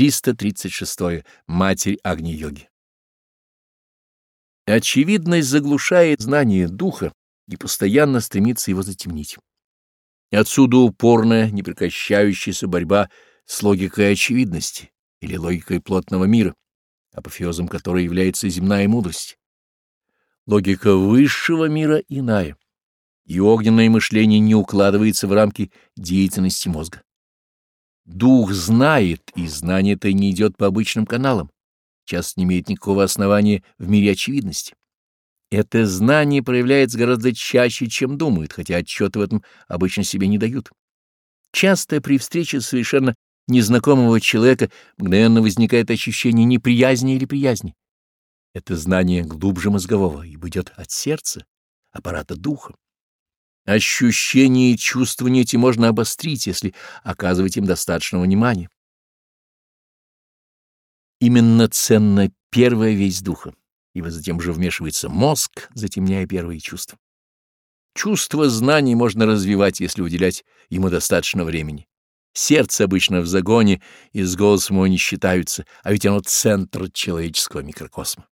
336. Матерь Агни-йоги. Очевидность заглушает знание духа и постоянно стремится его затемнить. Отсюда упорная, непрекращающаяся борьба с логикой очевидности или логикой плотного мира, апофеозом которой является земная мудрость. Логика высшего мира иная, и огненное мышление не укладывается в рамки деятельности мозга. Дух знает и знание это не идет по обычным каналам. Часто не имеет никакого основания в мире очевидности. Это знание проявляется гораздо чаще, чем думают, хотя отчеты в этом обычно себе не дают. Часто при встрече совершенно незнакомого человека мгновенно возникает ощущение неприязни или приязни. Это знание глубже мозгового, и идет от сердца, аппарата духа. Ощущения и чувствования эти можно обострить, если оказывать им достаточного внимания. Именно ценна первая весть духа, ибо затем же вмешивается мозг, затемняя первые чувства. Чувство знаний можно развивать, если уделять ему достаточно времени. Сердце обычно в загоне и с голосом его не считаются, а ведь оно центр человеческого микрокосма.